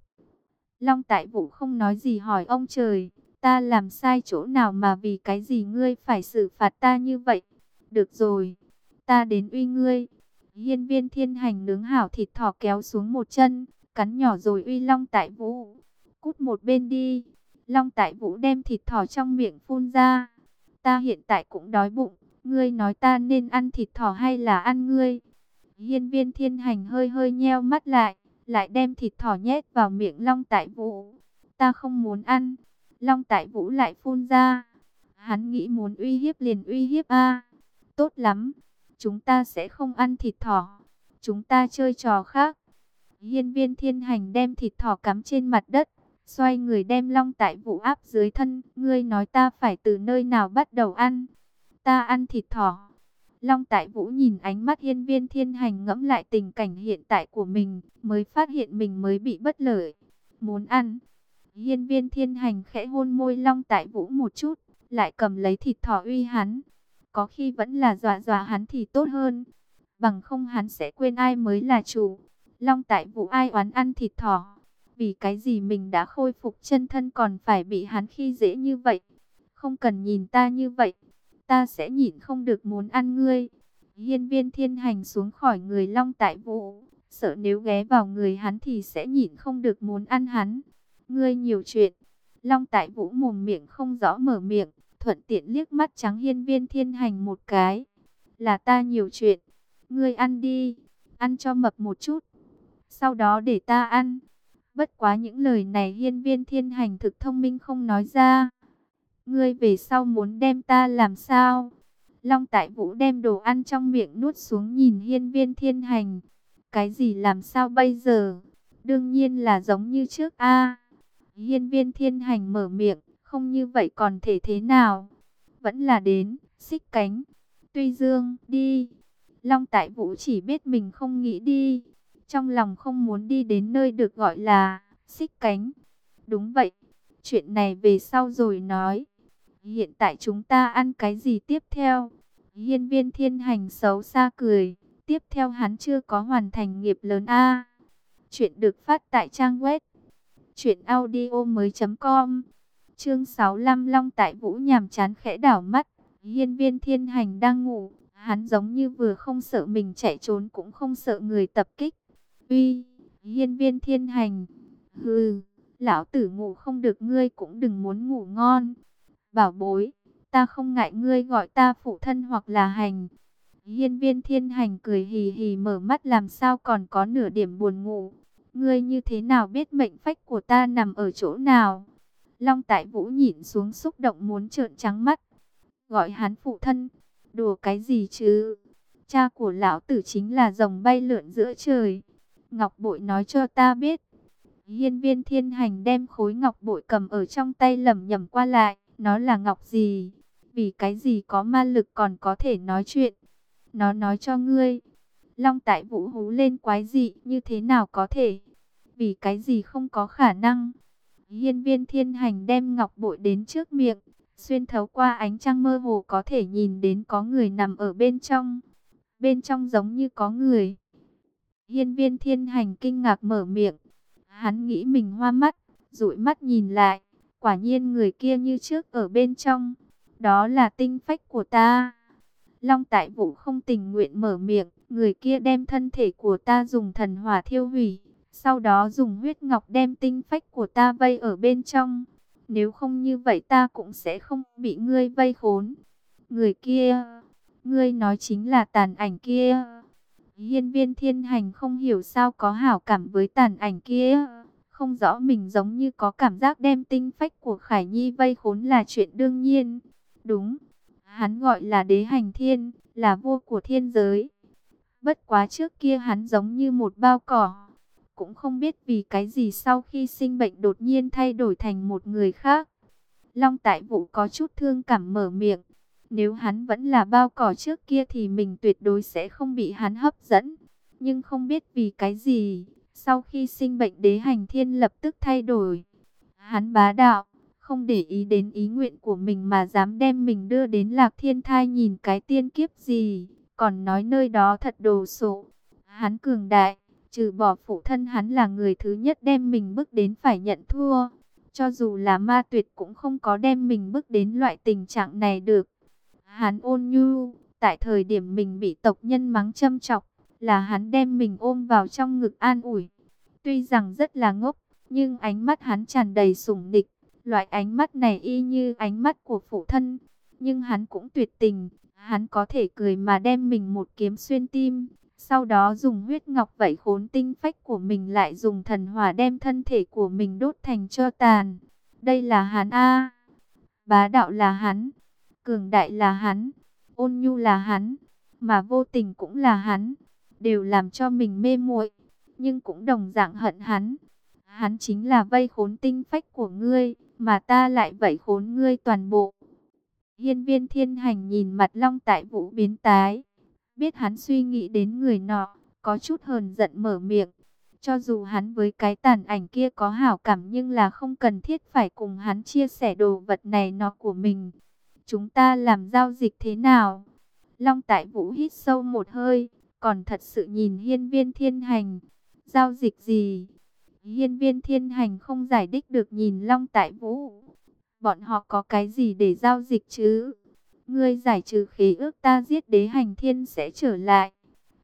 Long tại vũ không nói gì hỏi ông trời, ta làm sai chỗ nào mà vì cái gì ngươi phải xử phạt ta như vậy? Được rồi, ta đến uy ngươi. Hiên viên thiên hành nướng hảo thịt thỏ kéo xuống một chân, cắn nhỏ rồi uy long tại vũ. Cút một bên đi. Long tại vũ đem thịt thỏ trong miệng phun ra. Ta hiện tại cũng đói bụng. Ngươi nói ta nên ăn thịt thỏ hay là ăn ngươi? Hiên viên thiên hành hơi hơi nheo mắt lại. Lại đem thịt thỏ nhét vào miệng long tại vũ. Ta không muốn ăn. Long tại vũ lại phun ra. Hắn nghĩ muốn uy hiếp liền uy hiếp a Tốt lắm Chúng ta sẽ không ăn thịt thỏ. Chúng ta chơi trò khác. Hiên viên thiên hành đem thịt thỏ cắm trên mặt đất. Xoay người đem long tại vũ áp dưới thân. Ngươi nói ta phải từ nơi nào bắt đầu ăn. Ta ăn thịt thỏ. Long tại vũ nhìn ánh mắt hiên viên thiên hành ngẫm lại tình cảnh hiện tại của mình. Mới phát hiện mình mới bị bất lợi. Muốn ăn. Hiên viên thiên hành khẽ hôn môi long tại vũ một chút. Lại cầm lấy thịt thỏ uy hắn có khi vẫn là dọa dọa hắn thì tốt hơn. Bằng không hắn sẽ quên ai mới là chủ. Long tại vũ ai oán ăn thịt thỏ. Vì cái gì mình đã khôi phục chân thân còn phải bị hắn khi dễ như vậy. Không cần nhìn ta như vậy. Ta sẽ nhìn không được muốn ăn ngươi. Hiên viên thiên hành xuống khỏi người long tại vũ Sợ nếu ghé vào người hắn thì sẽ nhìn không được muốn ăn hắn. Ngươi nhiều chuyện. Long tại vũ mồm miệng không rõ mở miệng thuận tiện liếc mắt trắng hiên viên thiên hành một cái. Là ta nhiều chuyện, ngươi ăn đi, ăn cho mập một chút, sau đó để ta ăn. Bất quá những lời này hiên viên thiên hành thực thông minh không nói ra. Ngươi về sau muốn đem ta làm sao? Long tại vũ đem đồ ăn trong miệng nuốt xuống nhìn hiên viên thiên hành. Cái gì làm sao bây giờ? Đương nhiên là giống như trước a Hiên viên thiên hành mở miệng, không như vậy còn thể thế nào? Vẫn là đến, xích cánh. Tuy dương, đi. Long tại vũ chỉ biết mình không nghĩ đi. Trong lòng không muốn đi đến nơi được gọi là xích cánh. Đúng vậy, chuyện này về sau rồi nói. Hiện tại chúng ta ăn cái gì tiếp theo? Hiên viên thiên hành xấu xa cười. Tiếp theo hắn chưa có hoàn thành nghiệp lớn A. Chuyện được phát tại trang web. Chuyện audio mới com. Chương 65 Long tại Vũ nhàm chán khẽ đảo mắt. Hiên viên thiên hành đang ngủ. Hắn giống như vừa không sợ mình chạy trốn cũng không sợ người tập kích. Uy, hiên viên thiên hành. Hừ, lão tử ngủ không được ngươi cũng đừng muốn ngủ ngon. Bảo bối, ta không ngại ngươi gọi ta phụ thân hoặc là hành. Hiên viên thiên hành cười hì hì mở mắt làm sao còn có nửa điểm buồn ngủ. Ngươi như thế nào biết mệnh phách của ta nằm ở chỗ nào? Long tại vũ nhìn xuống xúc động muốn trợn trắng mắt. Gọi hắn phụ thân. Đùa cái gì chứ? Cha của lão tử chính là rồng bay lượn giữa trời. Ngọc bội nói cho ta biết. Hiên viên thiên hành đem khối ngọc bội cầm ở trong tay lầm nhầm qua lại. Nó là ngọc gì? Vì cái gì có ma lực còn có thể nói chuyện? Nó nói cho ngươi. Long tại vũ hú lên quái dị như thế nào có thể? Vì cái gì không có khả năng? Hiên viên thiên hành đem ngọc bội đến trước miệng. Xuyên thấu qua ánh trăng mơ hồ có thể nhìn đến có người nằm ở bên trong. Bên trong giống như có người. Hiên viên thiên hành kinh ngạc mở miệng. Hắn nghĩ mình hoa mắt, dụi mắt nhìn lại. Quả nhiên người kia như trước ở bên trong. Đó là tinh phách của ta. Long tại vũ không tình nguyện mở miệng. Người kia đem thân thể của ta dùng thần hỏa thiêu hủy. Sau đó dùng huyết ngọc đem tinh phách của ta vây ở bên trong. Nếu không như vậy ta cũng sẽ không bị ngươi vây khốn. Người kia, ngươi nói chính là tàn ảnh kia. Hiên viên thiên hành không hiểu sao có hảo cảm với tàn ảnh kia. Không rõ mình giống như có cảm giác đem tinh phách của Khải Nhi vây khốn là chuyện đương nhiên. Đúng, hắn gọi là đế hành thiên, là vua của thiên giới. Bất quá trước kia hắn giống như một bao cỏ. Cũng không biết vì cái gì sau khi sinh bệnh đột nhiên thay đổi thành một người khác. Long tại vũ có chút thương cảm mở miệng. Nếu hắn vẫn là bao cỏ trước kia thì mình tuyệt đối sẽ không bị hắn hấp dẫn. Nhưng không biết vì cái gì, sau khi sinh bệnh đế hành thiên lập tức thay đổi. Hắn bá đạo, không để ý đến ý nguyện của mình mà dám đem mình đưa đến lạc thiên thai nhìn cái tiên kiếp gì. Còn nói nơi đó thật đồ sộ. Hắn cường đại, trừ bỏ phụ thân hắn là người thứ nhất đem mình bước đến phải nhận thua. Cho dù là ma tuyệt cũng không có đem mình bước đến loại tình trạng này được. Hắn ôn nhu, tại thời điểm mình bị tộc nhân mắng châm chọc, là hắn đem mình ôm vào trong ngực an ủi. Tuy rằng rất là ngốc, nhưng ánh mắt hắn tràn đầy sủng nịch. Loại ánh mắt này y như ánh mắt của phụ thân. Nhưng hắn cũng tuyệt tình, hắn có thể cười mà đem mình một kiếm xuyên tim. Sau đó dùng huyết ngọc vẩy khốn tinh phách của mình lại dùng thần hỏa đem thân thể của mình đốt thành cho tàn. Đây là hắn A. Bá đạo là hắn. Cường đại là hắn. Ôn nhu là hắn. Mà vô tình cũng là hắn. Đều làm cho mình mê muội Nhưng cũng đồng dạng hận hắn. Hắn chính là vây khốn tinh phách của ngươi. Mà ta lại vẩy khốn ngươi toàn bộ. Hiên viên thiên hành nhìn mặt long tại vũ biến tái Biết hắn suy nghĩ đến người nọ, có chút hờn giận mở miệng. Cho dù hắn với cái tàn ảnh kia có hảo cảm nhưng là không cần thiết phải cùng hắn chia sẻ đồ vật này nó của mình. Chúng ta làm giao dịch thế nào? Long tại vũ hít sâu một hơi, còn thật sự nhìn hiên viên thiên hành. Giao dịch gì? Hiên viên thiên hành không giải đích được nhìn Long tại vũ. Bọn họ có cái gì để giao dịch chứ? Ngươi giải trừ khí ước ta giết đế hành thiên sẽ trở lại.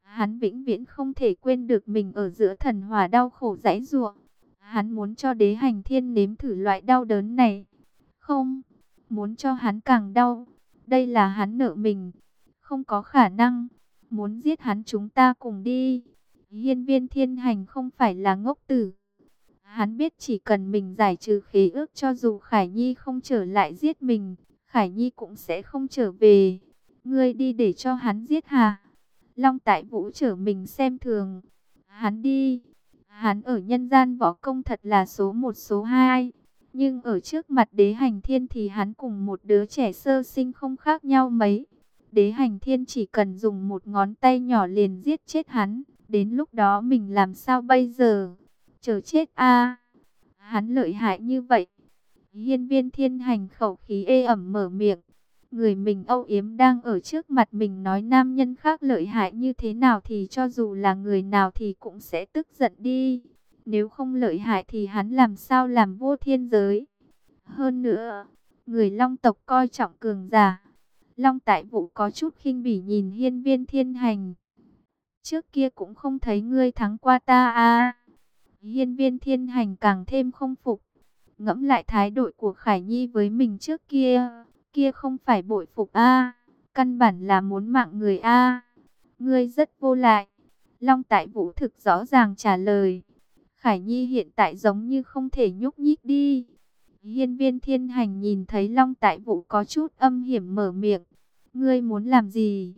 Hắn vĩnh viễn không thể quên được mình ở giữa thần hỏa đau khổ dãy ruộng. Hắn muốn cho đế hành thiên nếm thử loại đau đớn này. Không, muốn cho hắn càng đau. Đây là hắn nợ mình. Không có khả năng. Muốn giết hắn chúng ta cùng đi. Hiên viên thiên hành không phải là ngốc tử. Hắn biết chỉ cần mình giải trừ khí ước cho dù Khải Nhi không trở lại giết mình, Khải Nhi cũng sẽ không trở về. Ngươi đi để cho hắn giết hà. Long tại vũ trở mình xem thường. Hắn đi, hắn ở nhân gian võ công thật là số một số hai. Nhưng ở trước mặt đế hành thiên thì hắn cùng một đứa trẻ sơ sinh không khác nhau mấy. Đế hành thiên chỉ cần dùng một ngón tay nhỏ liền giết chết hắn. Đến lúc đó mình làm sao bây giờ? Chờ chết a Hắn lợi hại như vậy. Hiên viên thiên hành khẩu khí ê ẩm mở miệng. Người mình âu yếm đang ở trước mặt mình nói nam nhân khác lợi hại như thế nào thì cho dù là người nào thì cũng sẽ tức giận đi. Nếu không lợi hại thì hắn làm sao làm vô thiên giới. Hơn nữa, người long tộc coi trọng cường giả. Long tại vụ có chút khinh bỉ nhìn hiên viên thiên hành. Trước kia cũng không thấy ngươi thắng qua ta à. Hiên viên thiên hành càng thêm không phục. Ngẫm lại thái độ của Khải Nhi với mình trước kia. Kia không phải bội phục a Căn bản là muốn mạng người a Ngươi rất vô lại. Long tại vũ thực rõ ràng trả lời. Khải Nhi hiện tại giống như không thể nhúc nhích đi. Hiên viên thiên hành nhìn thấy Long tại vũ có chút âm hiểm mở miệng. Ngươi muốn làm gì?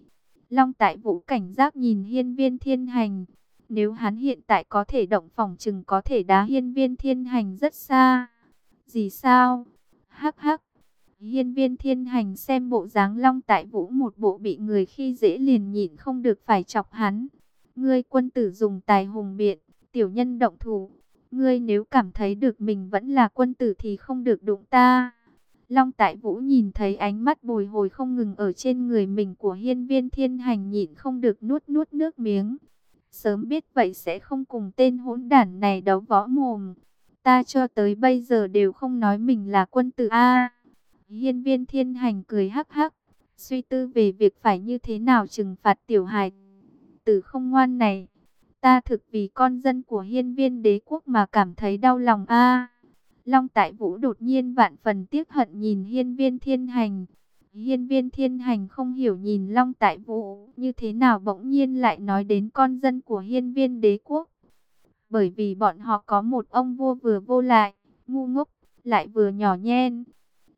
Long tại vũ cảnh giác nhìn hiên viên thiên hành. Nếu hắn hiện tại có thể động phòng chừng có thể đá hiên viên thiên hành rất xa. Gì sao? Hắc hắc. Hiên viên thiên hành xem bộ dáng long tại vũ một bộ bị người khi dễ liền nhịn không được phải chọc hắn. Ngươi quân tử dùng tài hùng biện, tiểu nhân động thủ. Ngươi nếu cảm thấy được mình vẫn là quân tử thì không được đụng ta. Long Tại Vũ nhìn thấy ánh mắt bồi hồi không ngừng ở trên người mình của hiên viên thiên hành nhịn không được nuốt nuốt nước miếng. Sớm biết vậy sẽ không cùng tên hỗn đản này đấu võ mồm. Ta cho tới bây giờ đều không nói mình là quân tử A. hiên viên thiên hành cười hắc hắc. Suy tư về việc phải như thế nào trừng phạt tiểu hài tử không ngoan này. Ta thực vì con dân của hiên viên đế quốc mà cảm thấy đau lòng a. Long Tại Vũ đột nhiên vạn phần tiếc hận nhìn hiên viên thiên hành. Hiên viên thiên hành không hiểu nhìn Long Tại Vũ như thế nào bỗng nhiên lại nói đến con dân của hiên viên đế quốc. Bởi vì bọn họ có một ông vua vừa vô lại, ngu ngốc, lại vừa nhỏ nhen.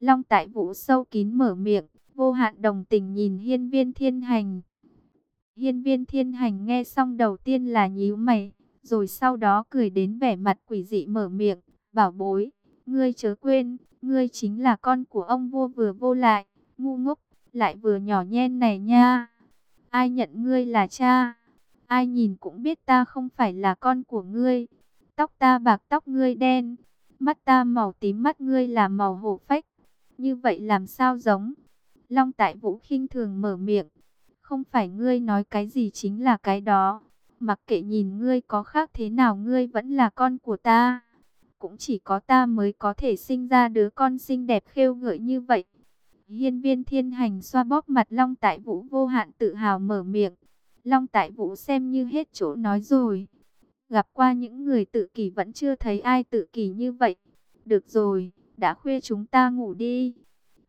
Long Tại Vũ sâu kín mở miệng, vô hạn đồng tình nhìn hiên viên thiên hành. Hiên viên thiên hành nghe xong đầu tiên là nhíu mày, rồi sau đó cười đến vẻ mặt quỷ dị mở miệng, bảo bối, ngươi chớ quên, ngươi chính là con của ông vua vừa vô lại, ngu ngốc, lại vừa nhỏ nhen này nha. Ai nhận ngươi là cha? Ai nhìn cũng biết ta không phải là con của ngươi. Tóc ta bạc tóc ngươi đen, mắt ta màu tím mắt ngươi là màu hổ phách. Như vậy làm sao giống? Long tại vũ khinh thường mở miệng, không phải ngươi nói cái gì chính là cái đó. Mặc kệ nhìn ngươi có khác thế nào ngươi vẫn là con của ta. Cũng chỉ có ta mới có thể sinh ra đứa con xinh đẹp khêu gợi như vậy. Hiên viên thiên hành xoa bóp mặt Long Tại Vũ vô hạn tự hào mở miệng. Long Tại Vũ xem như hết chỗ nói rồi. Gặp qua những người tự kỷ vẫn chưa thấy ai tự kỷ như vậy. Được rồi, đã khuya chúng ta ngủ đi.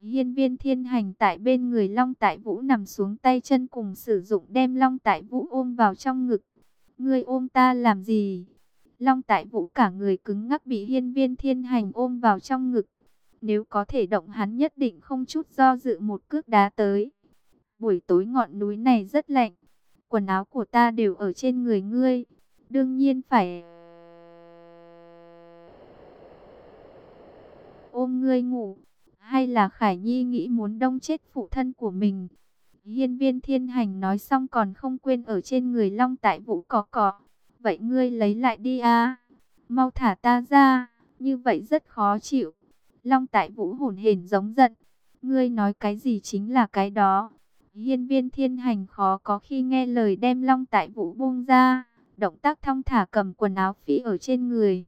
Hiên viên thiên hành tại bên người Long Tại Vũ nằm xuống tay chân cùng sử dụng đem Long Tại Vũ ôm vào trong ngực. Ngươi ôm ta làm gì? Long Tại Vũ cả người cứng ngắc bị hiên viên thiên hành ôm vào trong ngực. Nếu có thể động hắn nhất định không chút do dự một cước đá tới. Buổi tối ngọn núi này rất lạnh. Quần áo của ta đều ở trên người ngươi. Đương nhiên phải... Ôm ngươi ngủ. Hay là Khải Nhi nghĩ muốn đông chết phụ thân của mình? Hiên viên thiên hành nói xong còn không quên ở trên người long tại vũ cỏ cỏ. Vậy ngươi lấy lại đi a Mau thả ta ra, như vậy rất khó chịu. Long tại vũ hồn hển giống giận. Ngươi nói cái gì chính là cái đó. Hiên viên thiên hành khó có khi nghe lời đem long tại vũ buông ra. Động tác thong thả cầm quần áo phí ở trên người.